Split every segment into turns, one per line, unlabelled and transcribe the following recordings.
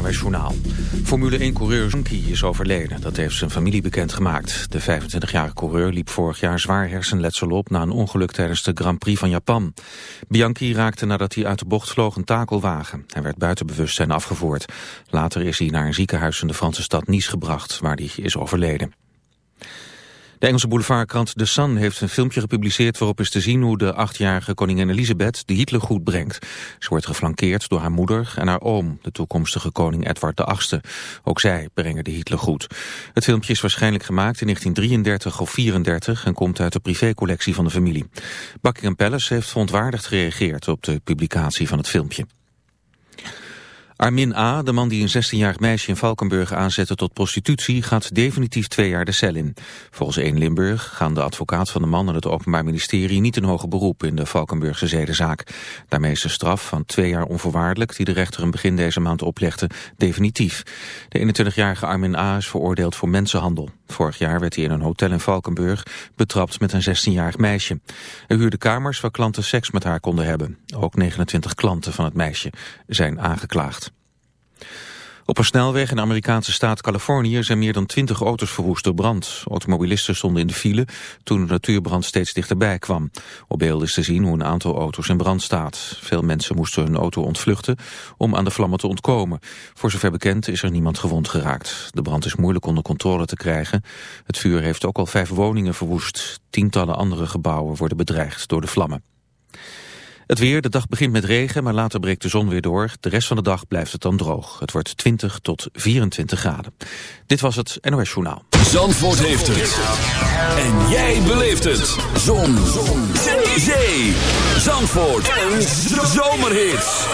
Journaal. Formule 1-coureur Bianchi is overleden. Dat heeft zijn familie bekendgemaakt. De 25-jarige coureur liep vorig jaar zwaar hersenletsel op... na een ongeluk tijdens de Grand Prix van Japan. Bianchi raakte nadat hij uit de bocht vloog een takelwagen. Hij werd buiten bewustzijn afgevoerd. Later is hij naar een ziekenhuis in de Franse stad Nice gebracht... waar hij is overleden. De Engelse boulevardkrant The Sun heeft een filmpje gepubliceerd waarop is te zien hoe de achtjarige koningin Elisabeth de Hitler goed brengt. Ze wordt geflankeerd door haar moeder en haar oom, de toekomstige koning Edward VIII. Ook zij brengen de Hitler goed. Het filmpje is waarschijnlijk gemaakt in 1933 of 34 en komt uit de privécollectie van de familie. Buckingham Palace heeft verontwaardigd gereageerd op de publicatie van het filmpje. Armin A., de man die een 16-jarig meisje in Valkenburg aanzette tot prostitutie, gaat definitief twee jaar de cel in. Volgens 1 Limburg gaan de advocaat van de man en het Openbaar Ministerie niet een hoger beroep in de Valkenburgse zedenzaak. Daarmee is de straf van twee jaar onvoorwaardelijk, die de rechter een begin deze maand oplegde, definitief. De 21-jarige Armin A. is veroordeeld voor mensenhandel. Vorig jaar werd hij in een hotel in Valkenburg betrapt met een 16-jarig meisje. Hij huurde kamers waar klanten seks met haar konden hebben. Ook 29 klanten van het meisje zijn aangeklaagd. Op een snelweg in de Amerikaanse staat Californië zijn meer dan 20 auto's verwoest door brand. Automobilisten stonden in de file toen de natuurbrand steeds dichterbij kwam. Op beeld is te zien hoe een aantal auto's in brand staat. Veel mensen moesten hun auto ontvluchten om aan de vlammen te ontkomen. Voor zover bekend is er niemand gewond geraakt. De brand is moeilijk onder controle te krijgen. Het vuur heeft ook al vijf woningen verwoest. Tientallen andere gebouwen worden bedreigd door de vlammen. Het weer, de dag begint met regen, maar later breekt de zon weer door. De rest van de dag blijft het dan droog. Het wordt 20 tot 24 graden. Dit was het NOS Journaal.
Zandvoort heeft het. En jij beleeft het. Zon. zon. Zee. Zandvoort. Een zomerhit.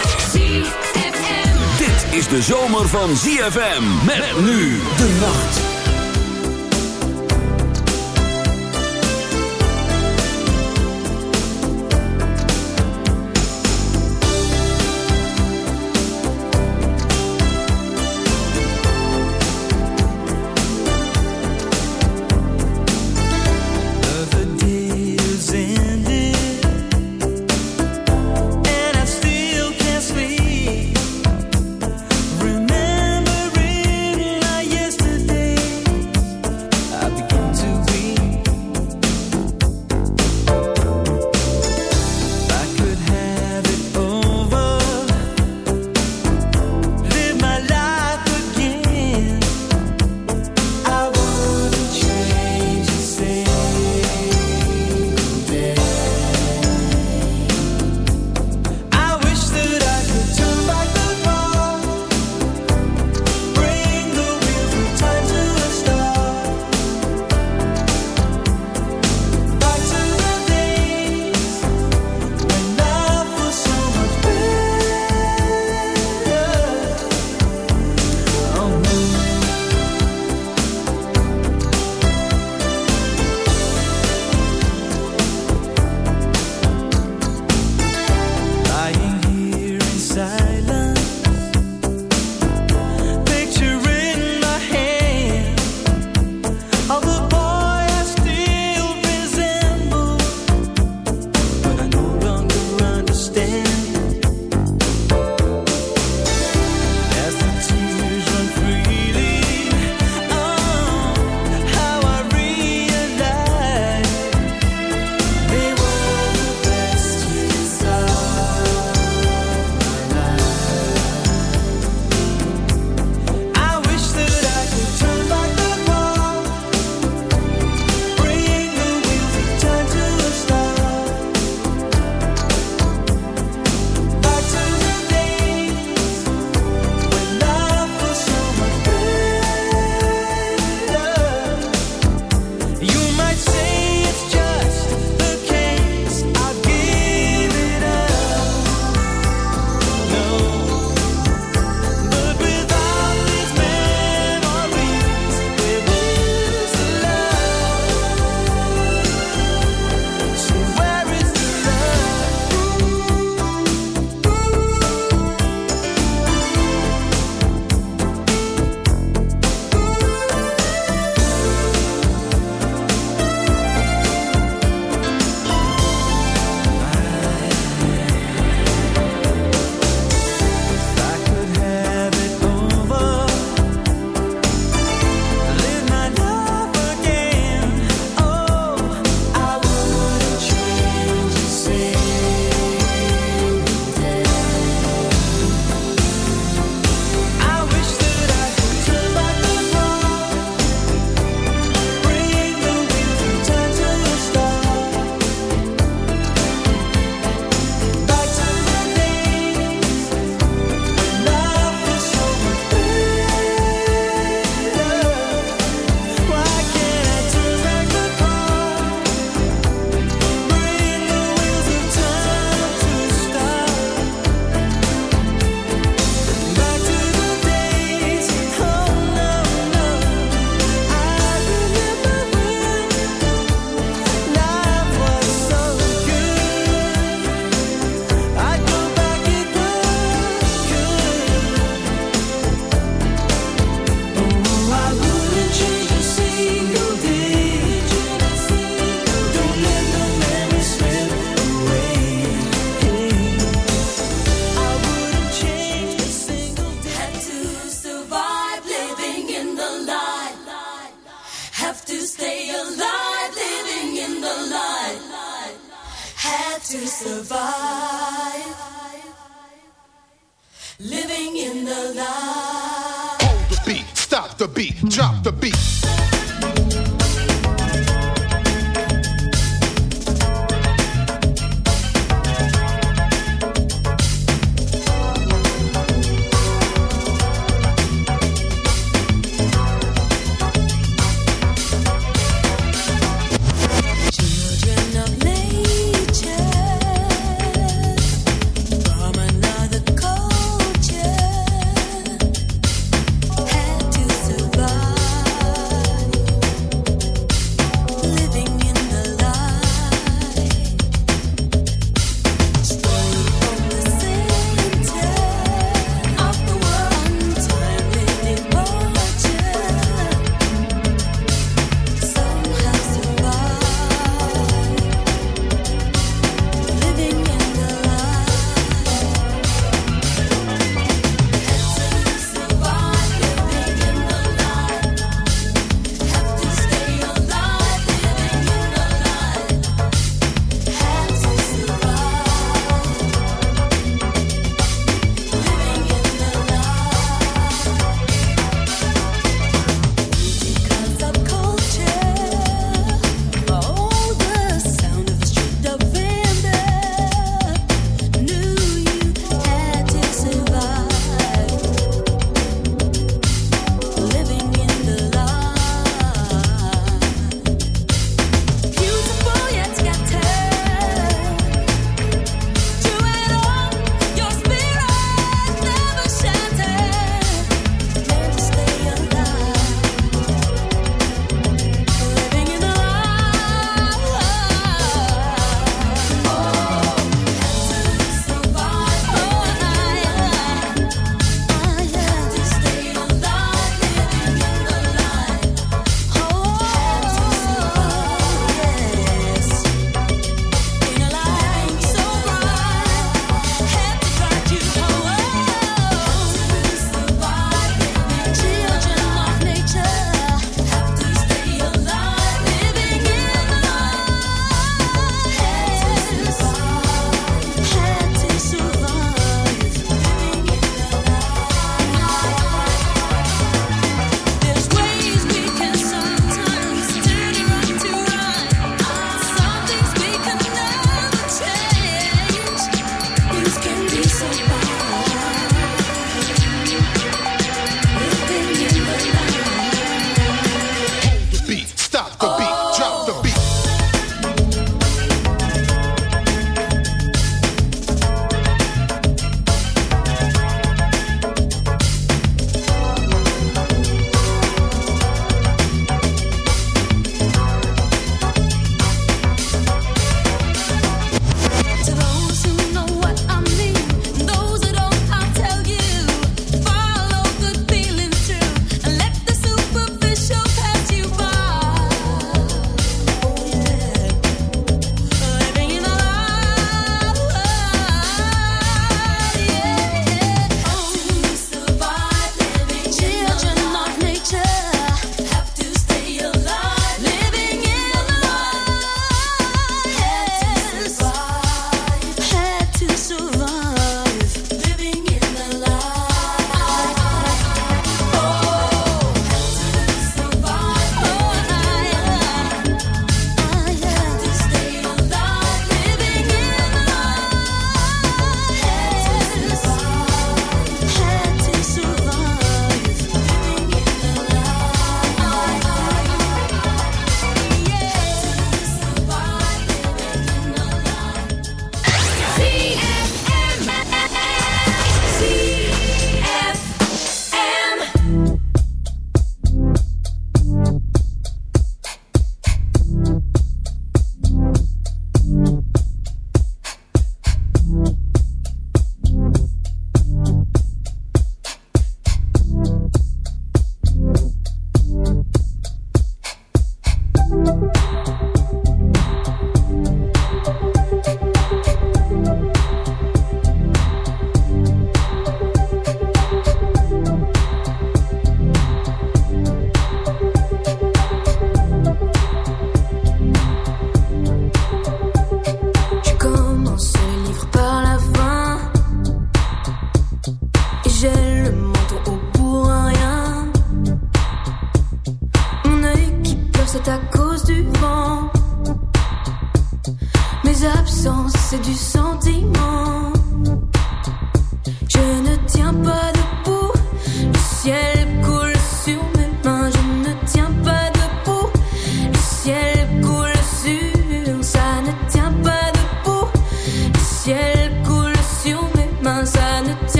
Dit is de zomer van ZFM. Met nu de nacht.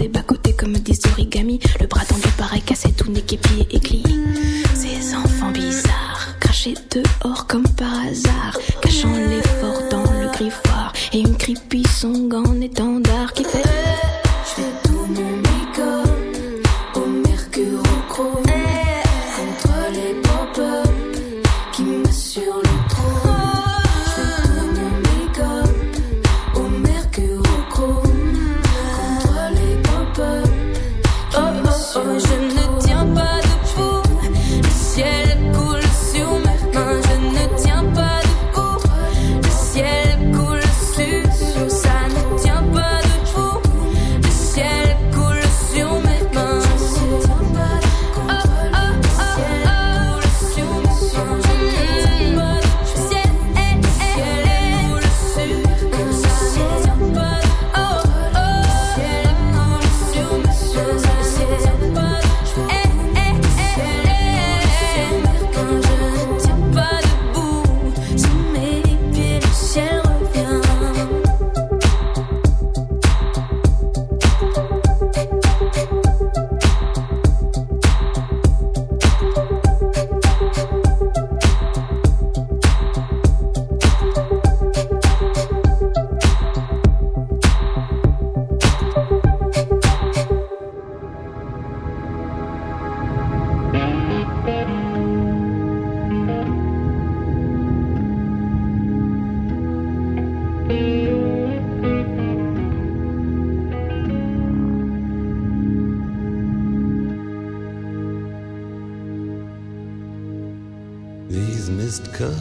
des bas-côtés comme des origamis. Le bras tendu paraît cassé, tout n'est qu'épié et glié. Ces enfants bizarres, crachés dehors comme par hasard, cachant l'effort dans le griffoir. Et une creepy song en étendard qui fait.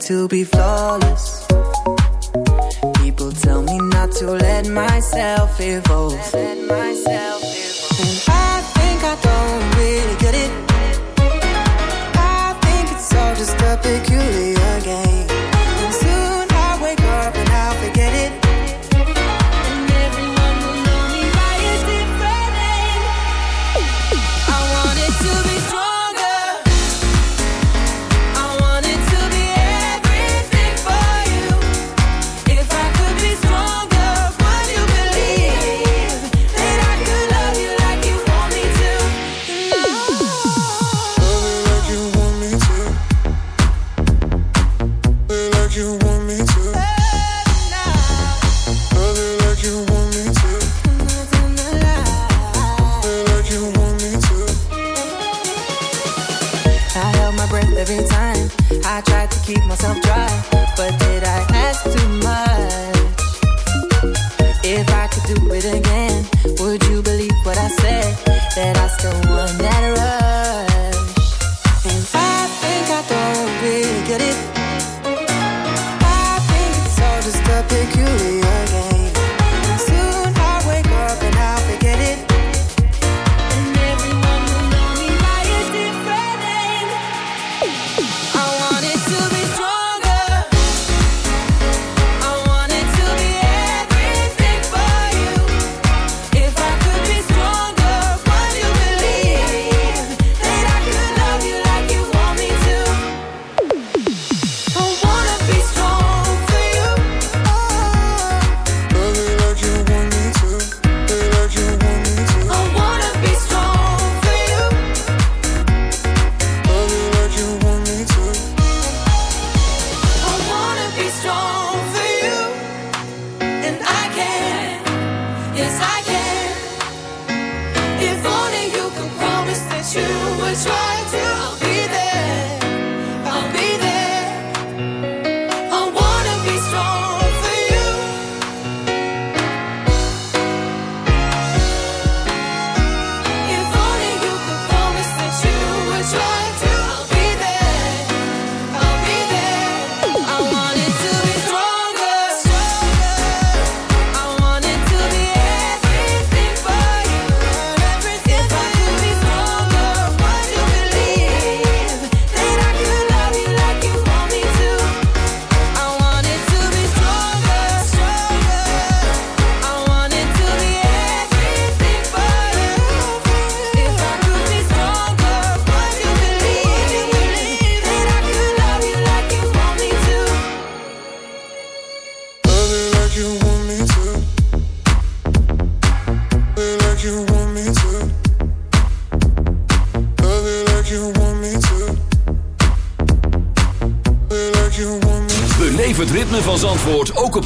to be flawless.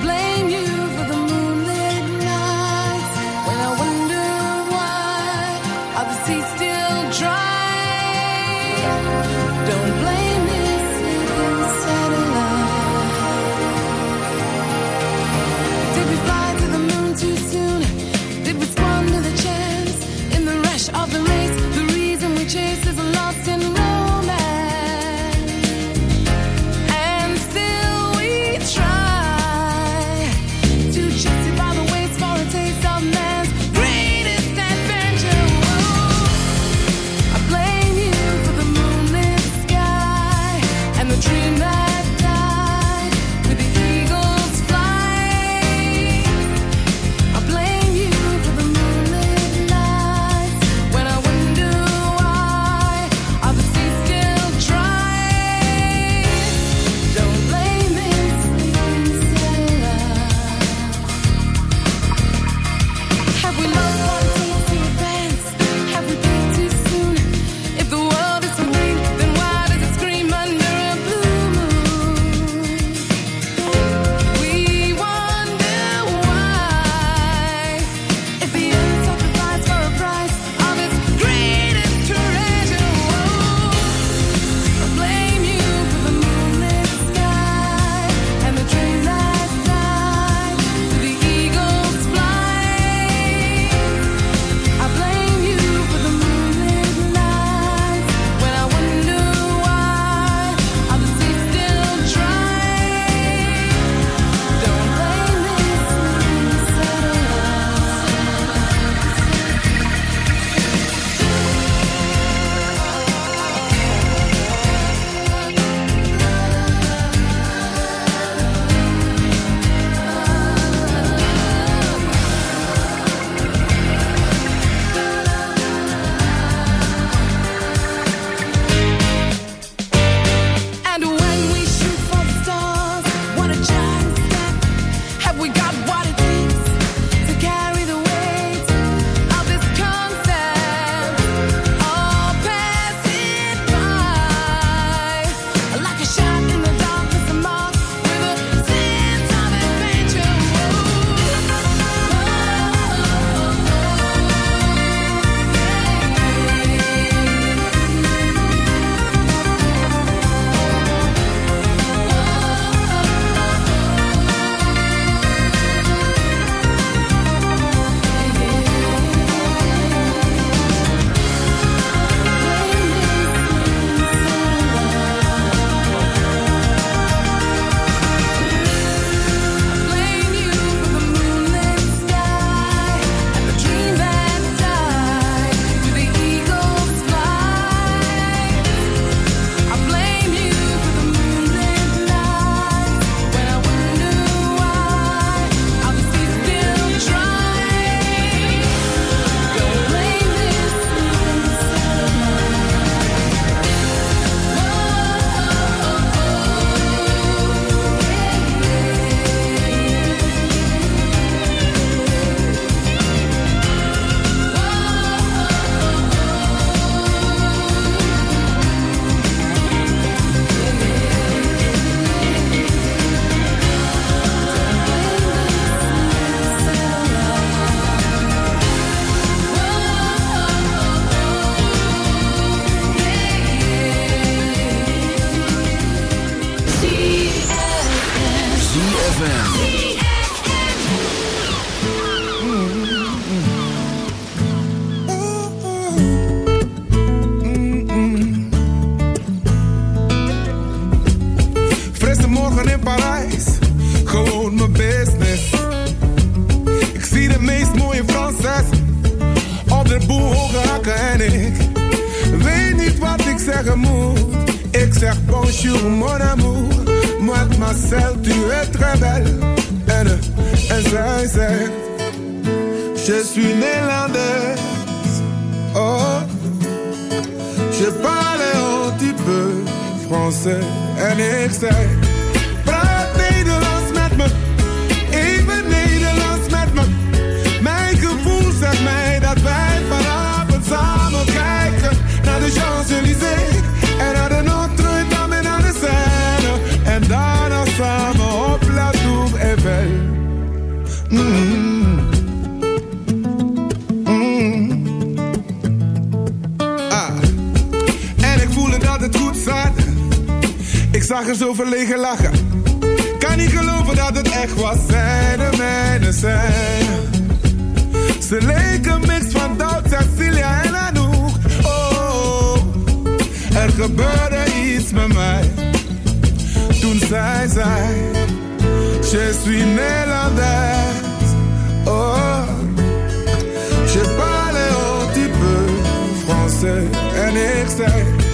Blame you
En ik zei,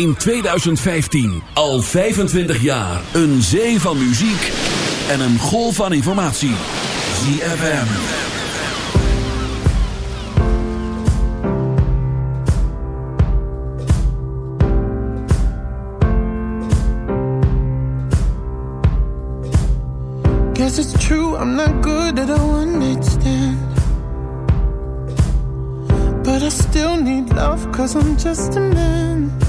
in
2015. Al 25 jaar. Een zee van muziek en een golf van informatie. ZFM.
Guess it's true, I'm not good at all understand. But I still need love, cause I'm just a man.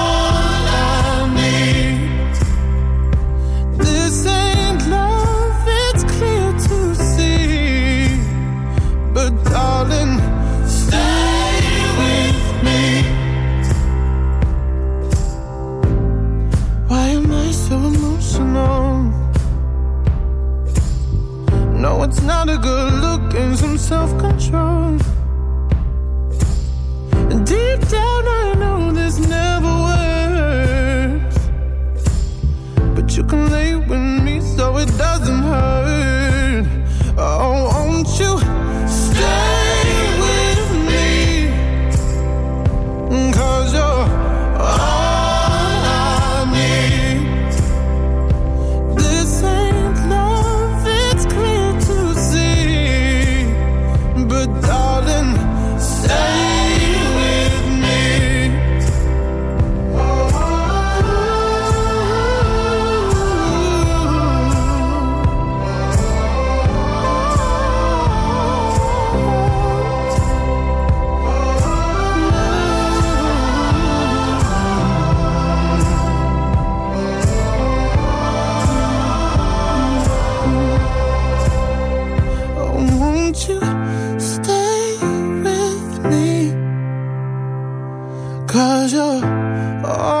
Oh.